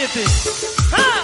Zeneti. Ha!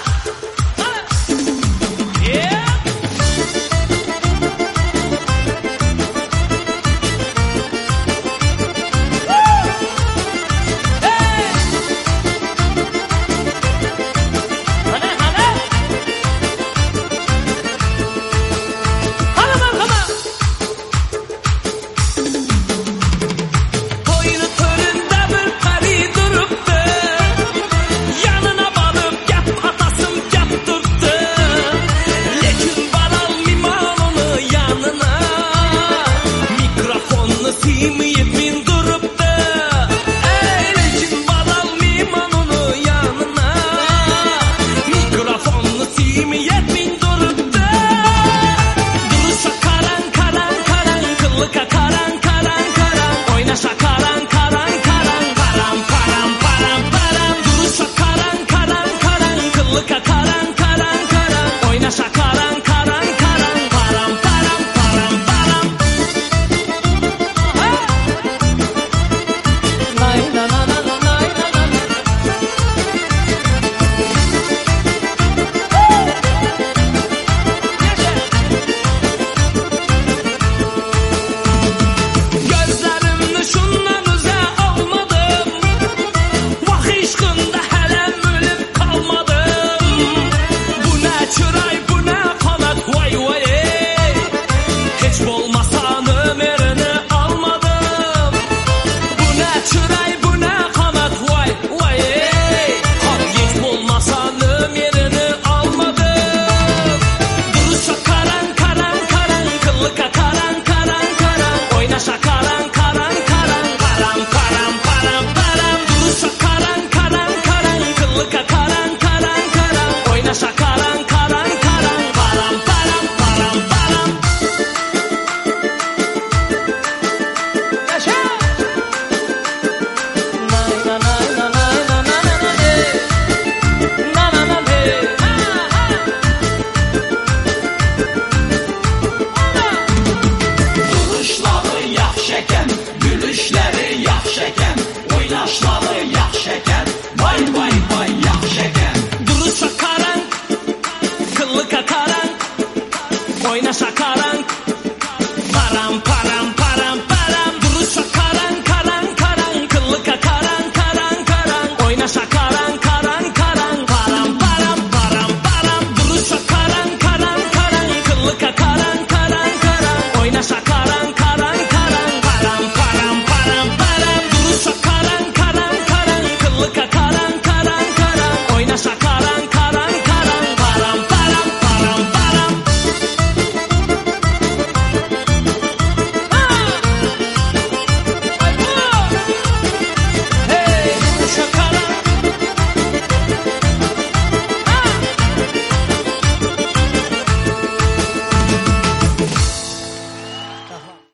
vaina sacada.